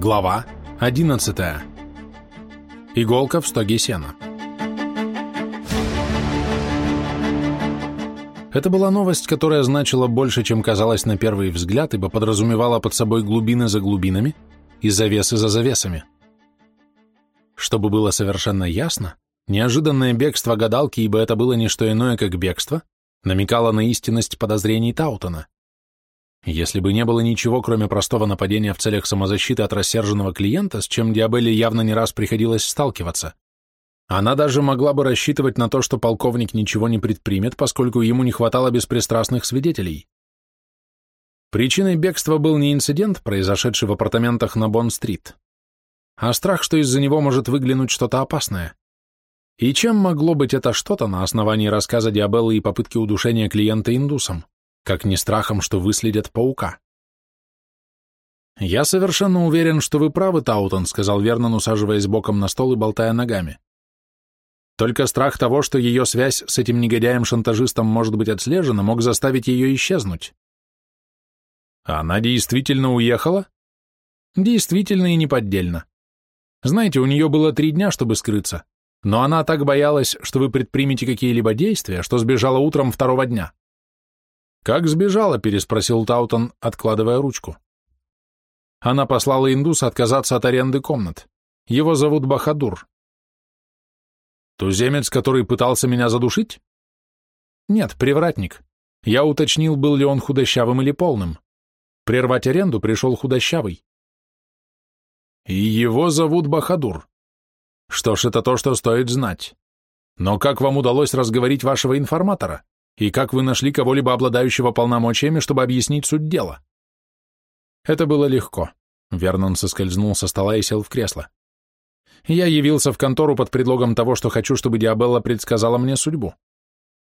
Глава 11. Иголка в стоге сена. Это была новость, которая значила больше, чем казалось на первый взгляд, ибо подразумевала под собой глубины за глубинами и завесы за завесами. Чтобы было совершенно ясно, неожиданное бегство гадалки, ибо это было не что иное, как бегство, намекало на истинность подозрений Таутона. Если бы не было ничего, кроме простого нападения в целях самозащиты от рассерженного клиента, с чем Диабелле явно не раз приходилось сталкиваться, она даже могла бы рассчитывать на то, что полковник ничего не предпримет, поскольку ему не хватало беспристрастных свидетелей. Причиной бегства был не инцидент, произошедший в апартаментах на Бонн-стрит, а страх, что из-за него может выглянуть что-то опасное. И чем могло быть это что-то на основании рассказа Диабеллы и попытки удушения клиента индусом? Как не страхом, что выследят паука. «Я совершенно уверен, что вы правы, Таутон», — сказал Вернон, усаживаясь боком на стол и болтая ногами. «Только страх того, что ее связь с этим негодяем-шантажистом может быть отслежена, мог заставить ее исчезнуть». «Она действительно уехала?» «Действительно и неподдельно. Знаете, у нее было три дня, чтобы скрыться, но она так боялась, что вы предпримете какие-либо действия, что сбежала утром второго дня. «Как сбежала?» — переспросил Таутон, откладывая ручку. Она послала индуса отказаться от аренды комнат. Его зовут Бахадур. Туземец, который пытался меня задушить? Нет, привратник. Я уточнил, был ли он худощавым или полным. Прервать аренду пришел худощавый. И его зовут Бахадур. Что ж, это то, что стоит знать. Но как вам удалось разговорить вашего информатора? И как вы нашли кого-либо обладающего полномочиями, чтобы объяснить суть дела? Это было легко. Вернон соскользнул со стола и сел в кресло. Я явился в контору под предлогом того, что хочу, чтобы Диабелла предсказала мне судьбу.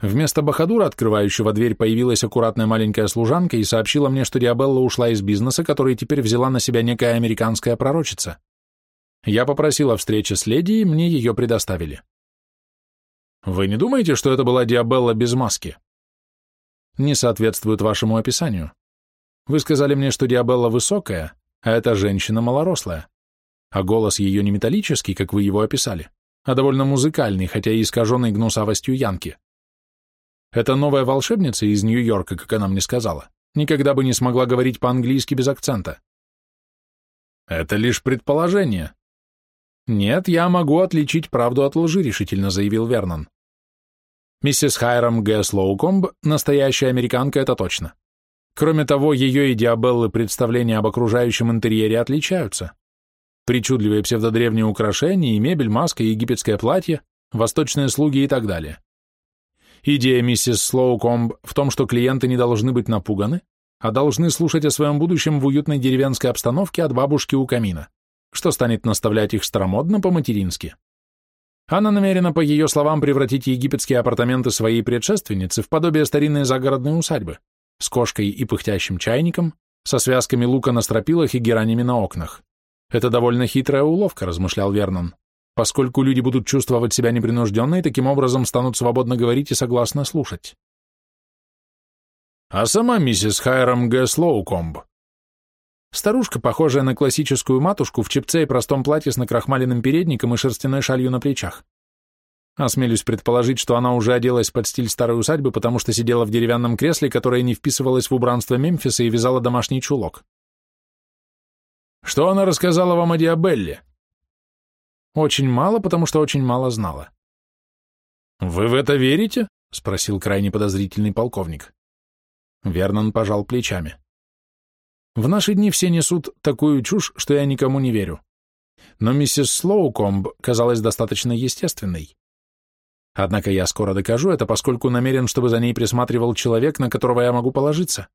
Вместо Бахадура, открывающего дверь, появилась аккуратная маленькая служанка и сообщила мне, что Диабелла ушла из бизнеса, который теперь взяла на себя некая американская пророчица. Я попросил о встрече с леди, и мне ее предоставили. Вы не думаете, что это была Диабелла без маски? Не соответствует вашему описанию. Вы сказали мне, что Диабелла высокая, а эта женщина малорослая. А голос ее не металлический, как вы его описали, а довольно музыкальный, хотя и искаженный гнусавостью Янки. Эта новая волшебница из Нью-Йорка, как она мне сказала, никогда бы не смогла говорить по-английски без акцента. Это лишь предположение. Нет, я могу отличить правду от лжи, решительно заявил Вернон. Миссис Хайрам Г. Слоукомб – настоящая американка, это точно. Кроме того, ее и Диабеллы представления об окружающем интерьере отличаются. Причудливые псевдодревние украшения, и мебель, маска, египетское платье, восточные слуги и так далее. Идея миссис Слоукомб в том, что клиенты не должны быть напуганы, а должны слушать о своем будущем в уютной деревенской обстановке от бабушки у камина, что станет наставлять их старомодно по-матерински. Она намерена, по ее словам, превратить египетские апартаменты своей предшественницы в подобие старинной загородной усадьбы с кошкой и пыхтящим чайником, со связками лука на стропилах и геранями на окнах. Это довольно хитрая уловка, размышлял Вернон, поскольку люди будут чувствовать себя непринужденно и таким образом станут свободно говорить и согласно слушать. А сама миссис Хайрам Г. Слоукомб Старушка, похожая на классическую матушку, в чепце и простом платье с накрахмаленным передником и шерстяной шалью на плечах. Осмелюсь предположить, что она уже оделась под стиль старой усадьбы, потому что сидела в деревянном кресле, которое не вписывалось в убранство Мемфиса и вязала домашний чулок. Что она рассказала вам о Диабелле? Очень мало, потому что очень мало знала. Вы в это верите? спросил крайне подозрительный полковник. Вернон пожал плечами. В наши дни все несут такую чушь, что я никому не верю. Но миссис Слоукомб казалась достаточно естественной. Однако я скоро докажу это, поскольку намерен, чтобы за ней присматривал человек, на которого я могу положиться.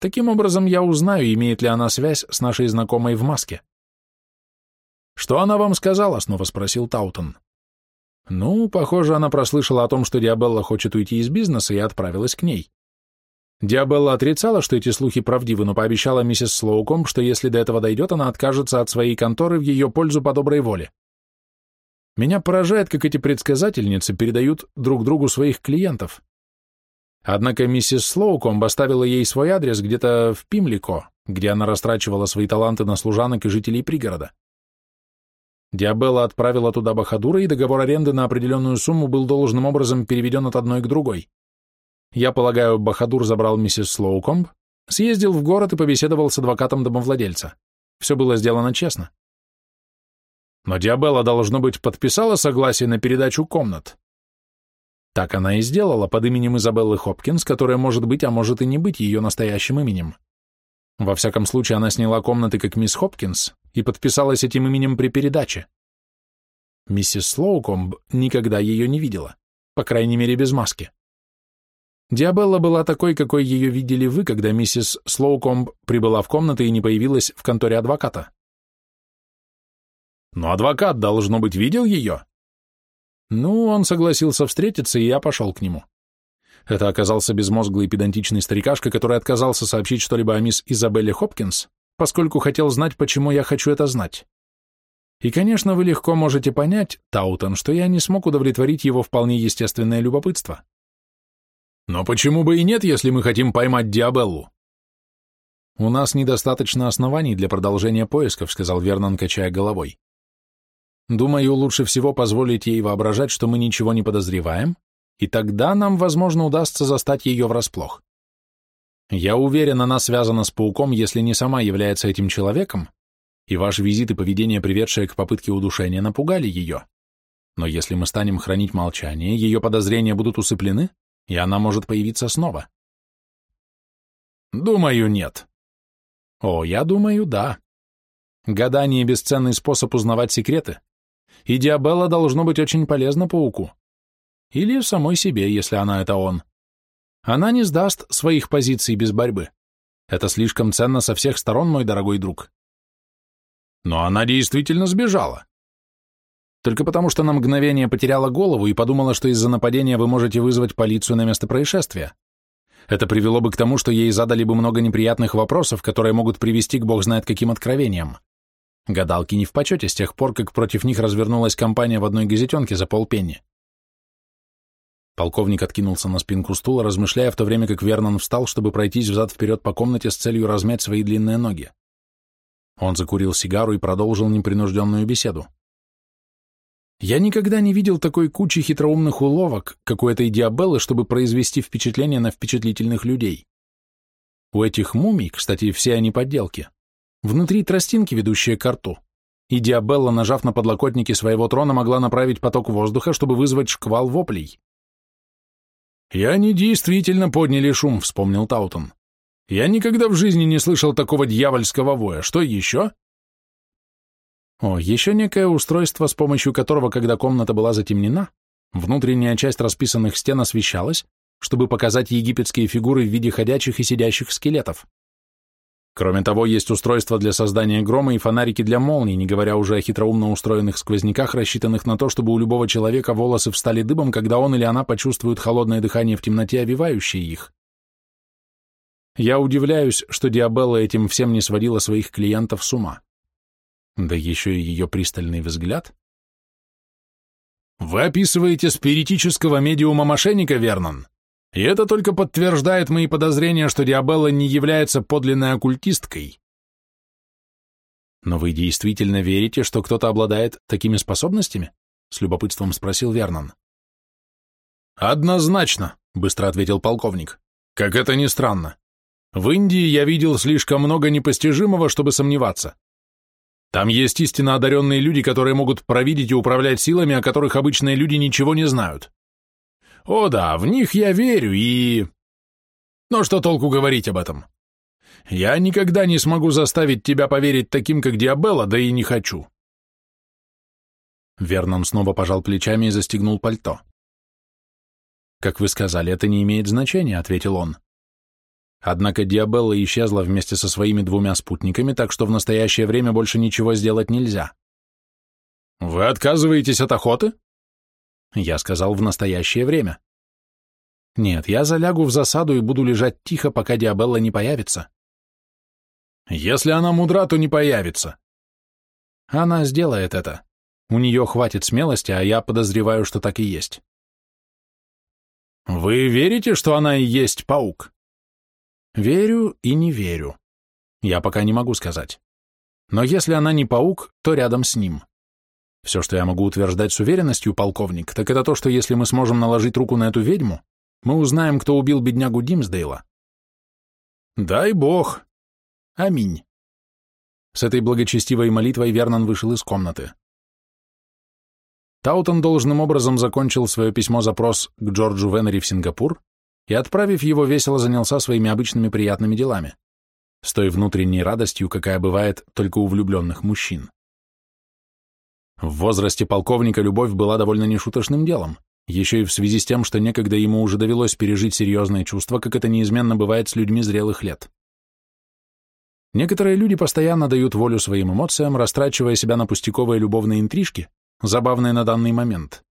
Таким образом, я узнаю, имеет ли она связь с нашей знакомой в маске. «Что она вам сказала?» — снова спросил Таутон. «Ну, похоже, она прослышала о том, что Диабелла хочет уйти из бизнеса и отправилась к ней. Диабелла отрицала, что эти слухи правдивы, но пообещала миссис Слоуком, что если до этого дойдет, она откажется от своей конторы в ее пользу по доброй воле. Меня поражает, как эти предсказательницы передают друг другу своих клиентов. Однако миссис Слоукомб оставила ей свой адрес где-то в Пимлико, где она растрачивала свои таланты на служанок и жителей пригорода. Диабелла отправила туда Бахадура, и договор аренды на определенную сумму был должным образом переведен от одной к другой. Я полагаю, Бахадур забрал миссис Слоукомб, съездил в город и побеседовал с адвокатом домовладельца. Все было сделано честно. Но Диабелла, должно быть, подписала согласие на передачу комнат. Так она и сделала под именем Изабеллы Хопкинс, которая может быть, а может и не быть ее настоящим именем. Во всяком случае, она сняла комнаты как мисс Хопкинс и подписалась этим именем при передаче. Миссис Слоукомб никогда ее не видела, по крайней мере, без маски. Диабелла была такой, какой ее видели вы, когда миссис Слоукомб прибыла в комнату и не появилась в конторе адвоката. Но адвокат, должно быть, видел ее. Ну, он согласился встретиться, и я пошел к нему. Это оказался безмозглый педантичный старикашка, который отказался сообщить что-либо о мисс Изабелле Хопкинс, поскольку хотел знать, почему я хочу это знать. И, конечно, вы легко можете понять, Таутон, что я не смог удовлетворить его вполне естественное любопытство. Но почему бы и нет, если мы хотим поймать Диабеллу? У нас недостаточно оснований для продолжения поисков, сказал Вернон, качая головой. Думаю, лучше всего позволить ей воображать, что мы ничего не подозреваем, и тогда нам, возможно, удастся застать ее врасплох. Я уверен, она связана с пауком, если не сама является этим человеком, и ваш визит и поведение, приведшее к попытке удушения, напугали ее. Но если мы станем хранить молчание, ее подозрения будут усыплены, и она может появиться снова. Думаю, нет. О, я думаю, да. Гадание — бесценный способ узнавать секреты, и Диабелла должно быть очень полезна пауку. Или самой себе, если она это он. Она не сдаст своих позиций без борьбы. Это слишком ценно со всех сторон, мой дорогой друг. Но она действительно сбежала. Только потому, что на мгновение потеряла голову и подумала, что из-за нападения вы можете вызвать полицию на место происшествия. Это привело бы к тому, что ей задали бы много неприятных вопросов, которые могут привести к бог знает каким откровениям. Гадалки не в почете с тех пор, как против них развернулась кампания в одной газетенке за полпенни. Полковник откинулся на спинку стула, размышляя в то время, как Вернон встал, чтобы пройтись взад-вперед по комнате с целью размять свои длинные ноги. Он закурил сигару и продолжил непринужденную беседу. Я никогда не видел такой кучи хитроумных уловок, как у этой Диабеллы, чтобы произвести впечатление на впечатлительных людей. У этих мумий, кстати, все они подделки, внутри тростинки, ведущие к рту, и Диабелла, нажав на подлокотники своего трона, могла направить поток воздуха, чтобы вызвать шквал воплей. «И они действительно подняли шум», — вспомнил Таутон. «Я никогда в жизни не слышал такого дьявольского воя. Что еще?» О, еще некое устройство, с помощью которого, когда комната была затемнена, внутренняя часть расписанных стен освещалась, чтобы показать египетские фигуры в виде ходячих и сидящих скелетов. Кроме того, есть устройство для создания грома и фонарики для молний, не говоря уже о хитроумно устроенных сквозняках, рассчитанных на то, чтобы у любого человека волосы встали дыбом, когда он или она почувствует холодное дыхание в темноте, обвивающее их. Я удивляюсь, что Диабелла этим всем не сводила своих клиентов с ума. Да еще и ее пристальный взгляд. «Вы описываете спиритического медиума-мошенника, Вернон, и это только подтверждает мои подозрения, что Диабелла не является подлинной оккультисткой». «Но вы действительно верите, что кто-то обладает такими способностями?» — с любопытством спросил Вернон. «Однозначно», — быстро ответил полковник. «Как это ни странно. В Индии я видел слишком много непостижимого, чтобы сомневаться. Там есть истинно одаренные люди, которые могут провидеть и управлять силами, о которых обычные люди ничего не знают. О да, в них я верю и... Но что толку говорить об этом? Я никогда не смогу заставить тебя поверить таким, как Диабелла, да и не хочу. Вернон снова пожал плечами и застегнул пальто. «Как вы сказали, это не имеет значения», — ответил он. Однако Диабелла исчезла вместе со своими двумя спутниками, так что в настоящее время больше ничего сделать нельзя. «Вы отказываетесь от охоты?» Я сказал «в настоящее время». «Нет, я залягу в засаду и буду лежать тихо, пока Диабелла не появится». «Если она мудра, то не появится». «Она сделает это. У нее хватит смелости, а я подозреваю, что так и есть». Вы верите, что она и есть паук? Верю и не верю. Я пока не могу сказать. Но если она не паук, то рядом с ним. Все, что я могу утверждать с уверенностью, полковник, так это то, что если мы сможем наложить руку на эту ведьму, мы узнаем, кто убил беднягу Димсдейла. Дай бог. Аминь. С этой благочестивой молитвой Вернон вышел из комнаты. Таутон должным образом закончил свое письмо-запрос к Джорджу Веннери в Сингапур и, отправив его, весело занялся своими обычными приятными делами, с той внутренней радостью, какая бывает только у влюбленных мужчин. В возрасте полковника любовь была довольно нешуточным делом, еще и в связи с тем, что некогда ему уже довелось пережить серьезные чувства, как это неизменно бывает с людьми зрелых лет. Некоторые люди постоянно дают волю своим эмоциям, растрачивая себя на пустяковые любовные интрижки, забавные на данный момент.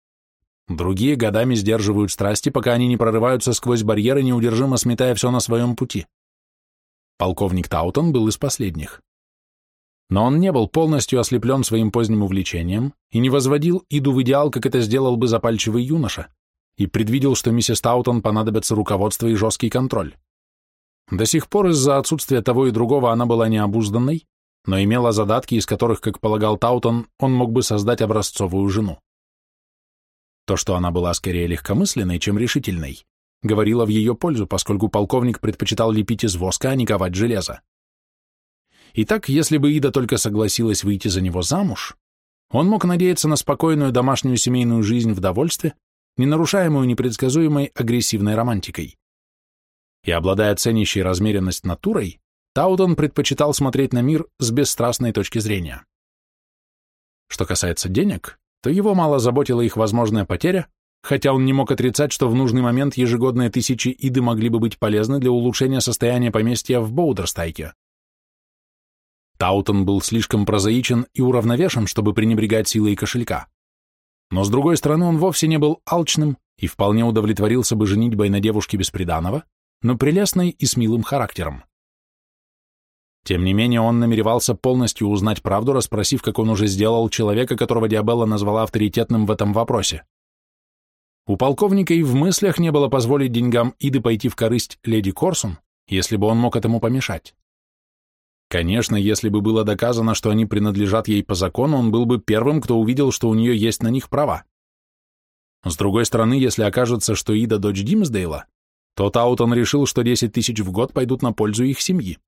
Другие годами сдерживают страсти, пока они не прорываются сквозь барьеры, неудержимо сметая все на своем пути. Полковник Таутон был из последних. Но он не был полностью ослеплен своим поздним увлечением и не возводил иду в идеал, как это сделал бы запальчивый юноша, и предвидел, что миссис Таутон понадобится руководство и жесткий контроль. До сих пор из-за отсутствия того и другого она была необузданной, но имела задатки, из которых, как полагал Таутон, он мог бы создать образцовую жену. То, что она была скорее легкомысленной, чем решительной, говорило в ее пользу, поскольку полковник предпочитал лепить из воска, а не ковать железо. Итак, если бы Ида только согласилась выйти за него замуж, он мог надеяться на спокойную домашнюю семейную жизнь в довольстве, не нарушаемую непредсказуемой агрессивной романтикой и, обладая ценящей размеренность натурой, Таудон предпочитал смотреть на мир с бесстрастной точки зрения. Что касается денег, то его мало заботила их возможная потеря, хотя он не мог отрицать, что в нужный момент ежегодные тысячи иды могли бы быть полезны для улучшения состояния поместья в Боудерстайке. Таутон был слишком прозаичен и уравновешен, чтобы пренебрегать силой кошелька. Но, с другой стороны, он вовсе не был алчным и вполне удовлетворился бы женитьбой на девушке бесприданого, но прелестной и с милым характером. Тем не менее, он намеревался полностью узнать правду, расспросив, как он уже сделал человека, которого Диабелла назвала авторитетным в этом вопросе. У полковника и в мыслях не было позволить деньгам Иды пойти в корысть леди Корсун, если бы он мог этому помешать. Конечно, если бы было доказано, что они принадлежат ей по закону, он был бы первым, кто увидел, что у нее есть на них права. С другой стороны, если окажется, что Ида дочь Димсдейла, то Таутон решил, что 10 тысяч в год пойдут на пользу их семьи.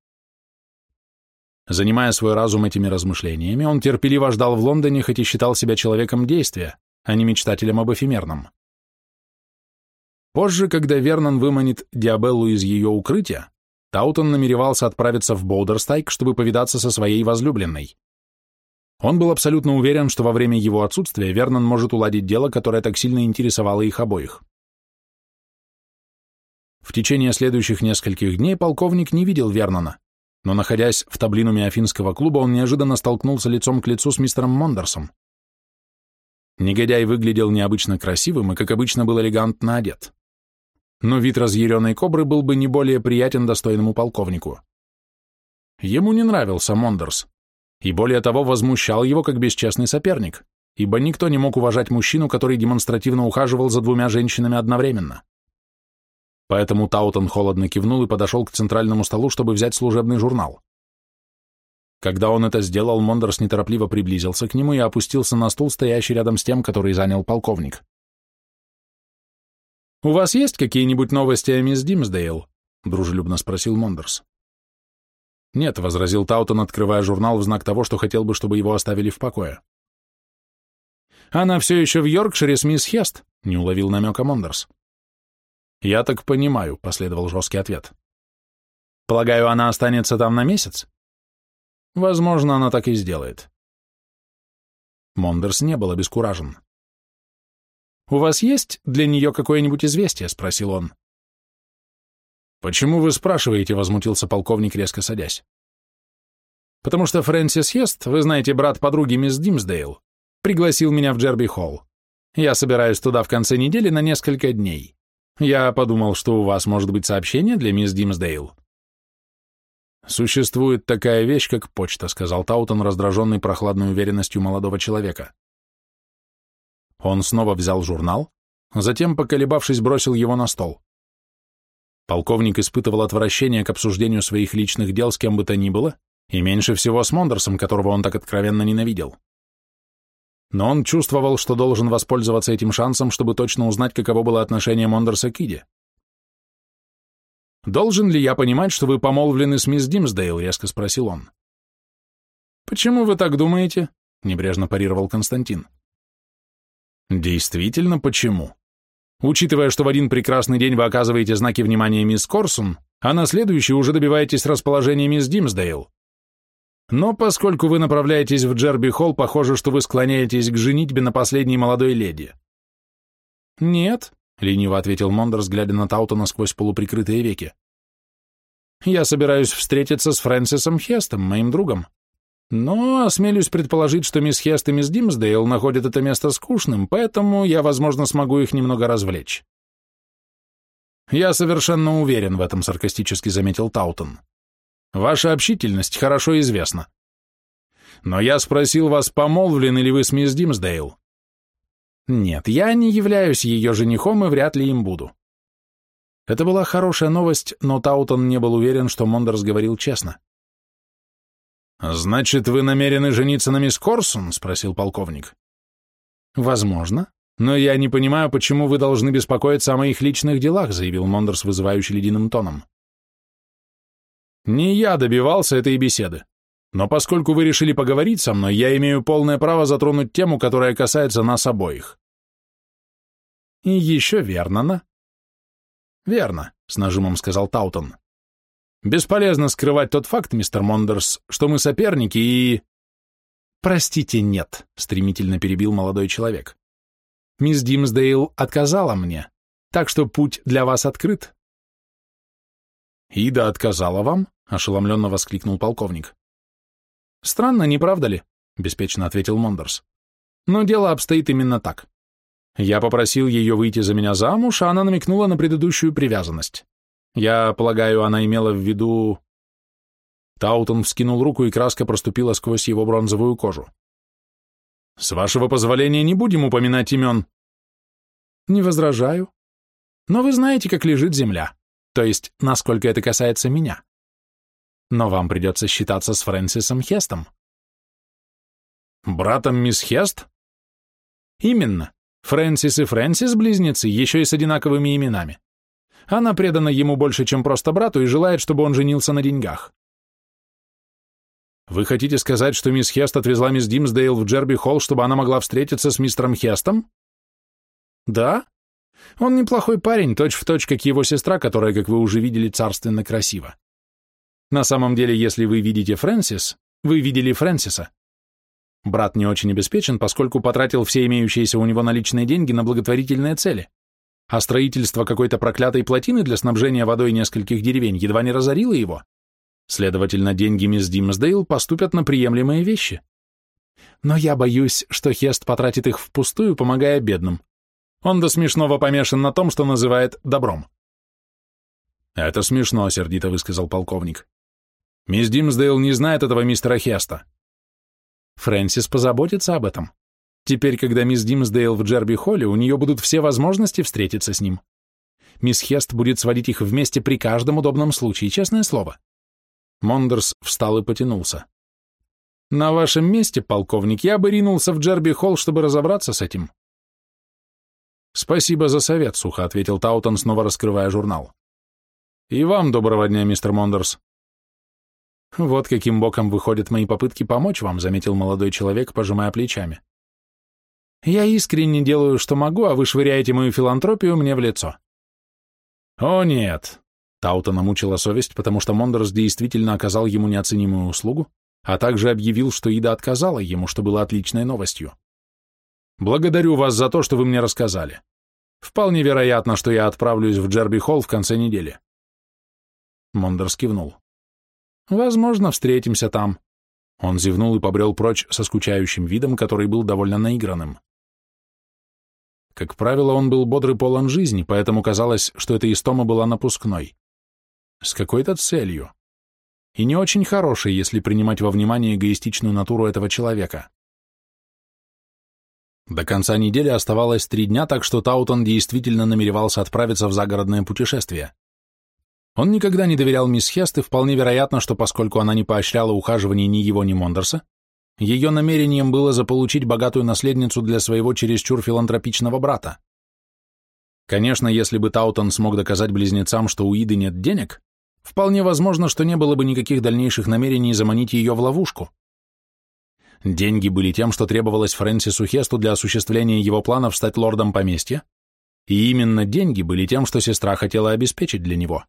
Занимая свой разум этими размышлениями, он терпеливо ждал в Лондоне, хоть и считал себя человеком действия, а не мечтателем об эфемерном. Позже, когда Вернон выманит Диабеллу из ее укрытия, Таутон намеревался отправиться в Боудерстайк, чтобы повидаться со своей возлюбленной. Он был абсолютно уверен, что во время его отсутствия Вернон может уладить дело, которое так сильно интересовало их обоих. В течение следующих нескольких дней полковник не видел Вернона, но, находясь в таблинуме Афинского клуба, он неожиданно столкнулся лицом к лицу с мистером Мондерсом. Негодяй выглядел необычно красивым и, как обычно, был элегантно одет. Но вид разъяренной кобры был бы не более приятен достойному полковнику. Ему не нравился Мондерс, и более того возмущал его как бесчестный соперник, ибо никто не мог уважать мужчину, который демонстративно ухаживал за двумя женщинами одновременно. Поэтому Таутон холодно кивнул и подошел к центральному столу, чтобы взять служебный журнал. Когда он это сделал, Мондерс неторопливо приблизился к нему и опустился на стул, стоящий рядом с тем, который занял полковник. «У вас есть какие-нибудь новости о мисс Димсдейл?» — дружелюбно спросил Мондерс. «Нет», — возразил Таутон, открывая журнал в знак того, что хотел бы, чтобы его оставили в покое. «Она все еще в Йоркшире с мисс Хест», — не уловил намека Мондерс. «Я так понимаю», — последовал жесткий ответ. «Полагаю, она останется там на месяц?» «Возможно, она так и сделает». Мондерс не был обескуражен. «У вас есть для нее какое-нибудь известие?» — спросил он. «Почему вы спрашиваете?» — возмутился полковник, резко садясь. «Потому что Фрэнсис Ест, вы знаете, брат подруги мисс Димсдейл, пригласил меня в Джерби-Холл. Я собираюсь туда в конце недели на несколько дней. Я подумал, что у вас может быть сообщение для мисс Димсдейл. Существует такая вещь, как почта, сказал Таутон, раздраженный прохладной уверенностью молодого человека. Он снова взял журнал, затем, поколебавшись, бросил его на стол. Полковник испытывал отвращение к обсуждению своих личных дел с кем бы то ни было, и меньше всего с Мондерсом, которого он так откровенно ненавидел. Но он чувствовал, что должен воспользоваться этим шансом, чтобы точно узнать, каково было отношение Мондерса к Иде. «Должен ли я понимать, что вы помолвлены с мисс Димсдейл?» — резко спросил он. «Почему вы так думаете?» — небрежно парировал Константин. «Действительно, почему? Учитывая, что в один прекрасный день вы оказываете знаки внимания мисс Корсун, а на следующий уже добиваетесь расположения мисс Димсдейл. Но поскольку вы направляетесь в Джерби-холл, похоже, что вы склоняетесь к женитьбе на последней молодой леди». «Нет», — лениво ответил Мондерс, глядя на Таутона сквозь полуприкрытые веки. «Я собираюсь встретиться с Фрэнсисом Хестом, моим другом. Но осмелюсь предположить, что мисс Хест и мисс Димсдейл находят это место скучным, поэтому я, возможно, смогу их немного развлечь». «Я совершенно уверен в этом», — саркастически заметил Таутон. «Ваша общительность хорошо известна. Но я спросил вас, помолвлены ли вы с мисс Димсдейл?» Нет, я не являюсь ее женихом и вряд ли им буду. Это была хорошая новость, но Таутон не был уверен, что Мондерс говорил честно. «Значит, вы намерены жениться на мисс Корсун?» — спросил полковник. «Возможно. Но я не понимаю, почему вы должны беспокоиться о моих личных делах», — заявил Мондерс, вызывающий ледяным тоном. «Не я добивался этой беседы. Но поскольку вы решили поговорить со мной, я имею полное право затронуть тему, которая касается нас обоих. И еще верно, на? Верно, с нажимом сказал Таутон. Бесполезно скрывать тот факт, мистер Мондерс, что мы соперники и... Простите, нет, стремительно перебил молодой человек. Мисс Димсдейл отказала мне, так что путь для вас открыт. Ида отказала вам? ошеломленно воскликнул полковник. «Странно, не правда ли?» — беспечно ответил Мондерс. «Но дело обстоит именно так. Я попросил ее выйти за меня замуж, а она намекнула на предыдущую привязанность. Я полагаю, она имела в виду...» Таутон вскинул руку, и краска проступила сквозь его бронзовую кожу. «С вашего позволения не будем упоминать имен». «Не возражаю. Но вы знаете, как лежит земля, то есть, насколько это касается меня но вам придется считаться с Фрэнсисом Хестом. Братом мисс Хест? Именно. Фрэнсис и Фрэнсис – близнецы, еще и с одинаковыми именами. Она предана ему больше, чем просто брату, и желает, чтобы он женился на деньгах. Вы хотите сказать, что мисс Хест отвезла мисс Димсдейл в Джерби-холл, чтобы она могла встретиться с мистером Хестом? Да. Он неплохой парень, точь-в-точь, точь, как его сестра, которая, как вы уже видели, царственно красива. На самом деле, если вы видите Фрэнсис, вы видели Фрэнсиса. Брат не очень обеспечен, поскольку потратил все имеющиеся у него наличные деньги на благотворительные цели, а строительство какой-то проклятой плотины для снабжения водой нескольких деревень едва не разорило его. Следовательно, деньги мисс Димсдейл поступят на приемлемые вещи. Но я боюсь, что Хест потратит их впустую, помогая бедным. Он до смешного помешан на том, что называет добром. «Это смешно», — сердито высказал полковник. Мисс Димсдейл не знает этого мистера Хеста. Фрэнсис позаботится об этом. Теперь, когда мисс Димсдейл в Джерби-холле, у нее будут все возможности встретиться с ним. Мисс Хест будет сводить их вместе при каждом удобном случае, честное слово. Мондерс встал и потянулся. На вашем месте, полковник, я бы ринулся в Джерби-холл, чтобы разобраться с этим. Спасибо за совет, сухо ответил Таутон, снова раскрывая журнал. И вам доброго дня, мистер Мондерс. «Вот каким боком выходят мои попытки помочь вам», заметил молодой человек, пожимая плечами. «Я искренне делаю, что могу, а вы швыряете мою филантропию мне в лицо». «О, нет!» Таутона мучила совесть, потому что Мондерс действительно оказал ему неоценимую услугу, а также объявил, что Ида отказала ему, что было отличной новостью. «Благодарю вас за то, что вы мне рассказали. Вполне вероятно, что я отправлюсь в Джерби-Холл в конце недели». Мондерс кивнул. Возможно, встретимся там. Он зевнул и побрел прочь со скучающим видом, который был довольно наигранным. Как правило, он был бодрый полон жизни, поэтому казалось, что эта истома была напускной. С какой-то целью. И не очень хорошей, если принимать во внимание эгоистичную натуру этого человека. До конца недели оставалось три дня, так что Таутон действительно намеревался отправиться в загородное путешествие. Он никогда не доверял мисс Хест, и вполне вероятно, что поскольку она не поощряла ухаживание ни его, ни Мондерса, ее намерением было заполучить богатую наследницу для своего чересчур филантропичного брата. Конечно, если бы Таутон смог доказать близнецам, что у Иды нет денег, вполне возможно, что не было бы никаких дальнейших намерений заманить ее в ловушку. Деньги были тем, что требовалось Фрэнсису Хесту для осуществления его планов стать лордом поместья, и именно деньги были тем, что сестра хотела обеспечить для него.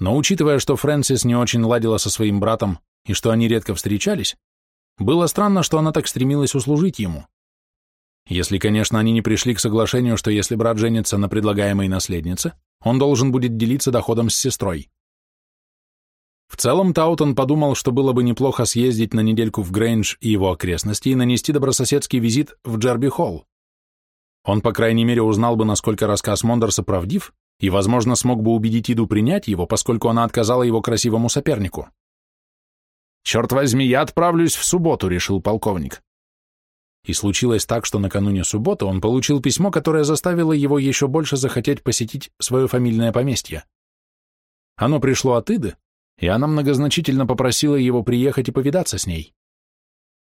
Но учитывая, что Фрэнсис не очень ладила со своим братом и что они редко встречались, было странно, что она так стремилась услужить ему. Если, конечно, они не пришли к соглашению, что если брат женится на предлагаемой наследнице, он должен будет делиться доходом с сестрой. В целом Таутон подумал, что было бы неплохо съездить на недельку в Грейндж и его окрестности и нанести добрососедский визит в Джерби-Холл. Он, по крайней мере, узнал бы, насколько рассказ Мондерса правдив, и, возможно, смог бы убедить Иду принять его, поскольку она отказала его красивому сопернику. «Черт возьми, я отправлюсь в субботу», — решил полковник. И случилось так, что накануне субботы он получил письмо, которое заставило его еще больше захотеть посетить свое фамильное поместье. Оно пришло от Иды, и она многозначительно попросила его приехать и повидаться с ней.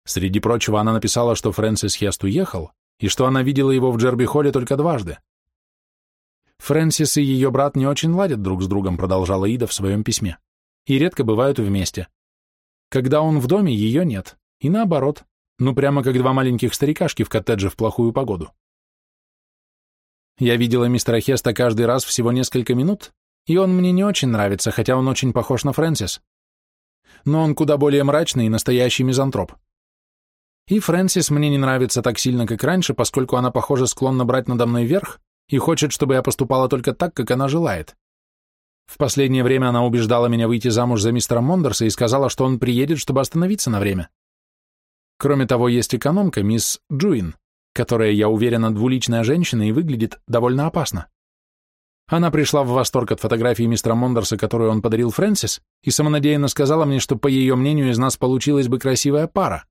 Среди прочего, она написала, что Фрэнсис Хест уехал, и что она видела его в Джерби-холле только дважды. Фрэнсис и ее брат не очень ладят друг с другом, продолжала Ида в своем письме, и редко бывают вместе. Когда он в доме, ее нет, и наоборот, ну прямо как два маленьких старикашки в коттедже в плохую погоду. Я видела мистера Хеста каждый раз всего несколько минут, и он мне не очень нравится, хотя он очень похож на Фрэнсис. Но он куда более мрачный и настоящий мизантроп. И Фрэнсис мне не нравится так сильно, как раньше, поскольку она, похоже, склонна брать надо мной верх, и хочет, чтобы я поступала только так, как она желает. В последнее время она убеждала меня выйти замуж за мистера Мондерса и сказала, что он приедет, чтобы остановиться на время. Кроме того, есть экономка, мисс Джуин, которая, я уверена, двуличная женщина и выглядит довольно опасно. Она пришла в восторг от фотографии мистера Мондерса, которую он подарил Фрэнсис, и самонадеянно сказала мне, что, по ее мнению, из нас получилась бы красивая пара.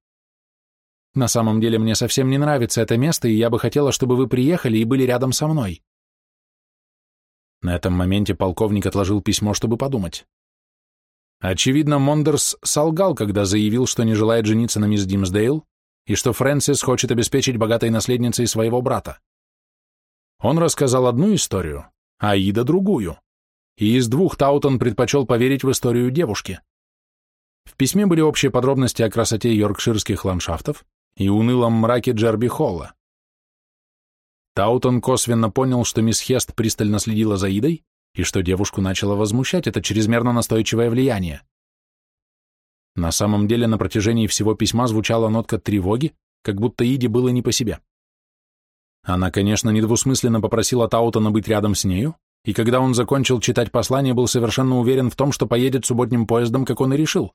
На самом деле мне совсем не нравится это место, и я бы хотела, чтобы вы приехали и были рядом со мной. На этом моменте полковник отложил письмо, чтобы подумать. Очевидно, Мондерс солгал, когда заявил, что не желает жениться на мисс Димсдейл и что Фрэнсис хочет обеспечить богатой наследницей своего брата. Он рассказал одну историю, а Ида другую, и из двух Таутон предпочел поверить в историю девушки. В письме были общие подробности о красоте йоркширских ландшафтов, и унылом мраке Джерби Холла. Таутон косвенно понял, что мисс Хест пристально следила за Идой и что девушку начало возмущать это чрезмерно настойчивое влияние. На самом деле на протяжении всего письма звучала нотка тревоги, как будто Иде было не по себе. Она, конечно, недвусмысленно попросила Таутона быть рядом с нею, и когда он закончил читать послание, был совершенно уверен в том, что поедет субботним поездом, как он и решил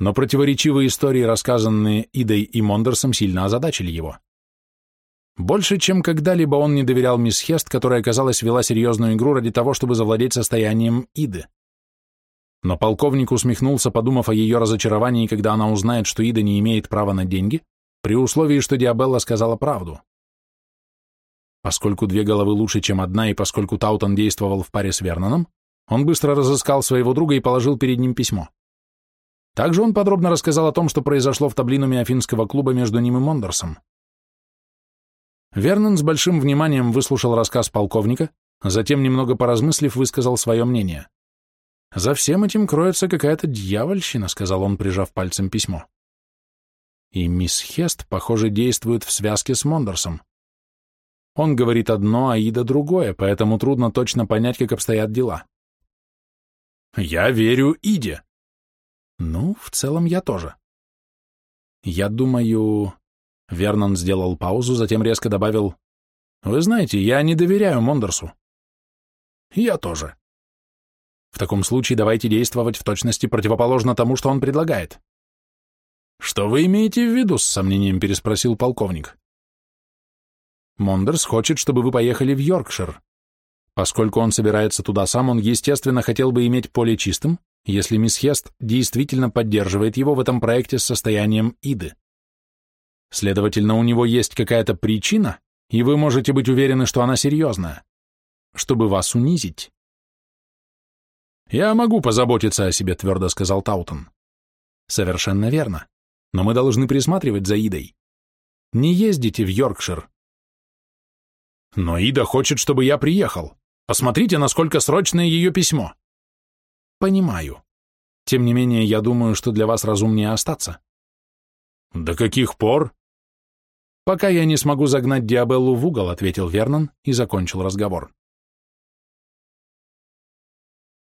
но противоречивые истории, рассказанные Идой и Мондерсом, сильно озадачили его. Больше, чем когда-либо он не доверял мисс Хест, которая, казалось, вела серьезную игру ради того, чтобы завладеть состоянием Иды. Но полковник усмехнулся, подумав о ее разочаровании, когда она узнает, что Ида не имеет права на деньги, при условии, что Диабелла сказала правду. Поскольку две головы лучше, чем одна, и поскольку Таутон действовал в паре с Верноном, он быстро разыскал своего друга и положил перед ним письмо. Также он подробно рассказал о том, что произошло в таблинуме Афинского клуба между ним и Мондорсом. Вернон с большим вниманием выслушал рассказ полковника, затем, немного поразмыслив, высказал свое мнение. «За всем этим кроется какая-то дьявольщина», — сказал он, прижав пальцем письмо. И мисс Хест, похоже, действует в связке с Мондорсом. Он говорит одно, а Ида другое, поэтому трудно точно понять, как обстоят дела. «Я верю Иде», ну, в целом я тоже. Я думаю... Вернон сделал паузу, затем резко добавил, «Вы знаете, я не доверяю Мондерсу». «Я тоже». «В таком случае давайте действовать в точности противоположно тому, что он предлагает». «Что вы имеете в виду?» — с сомнением переспросил полковник. «Мондерс хочет, чтобы вы поехали в Йоркшир. Поскольку он собирается туда сам, он, естественно, хотел бы иметь поле чистым, если мисс Хест действительно поддерживает его в этом проекте с состоянием Иды. Следовательно, у него есть какая-то причина, и вы можете быть уверены, что она серьезная, чтобы вас унизить. «Я могу позаботиться о себе», — твердо сказал Таутон. «Совершенно верно. Но мы должны присматривать за Идой. Не ездите в Йоркшир». «Но Ида хочет, чтобы я приехал. Посмотрите, насколько срочное ее письмо». «Понимаю. Тем не менее, я думаю, что для вас разумнее остаться». «До каких пор?» «Пока я не смогу загнать Диабеллу в угол», — ответил Вернон и закончил разговор.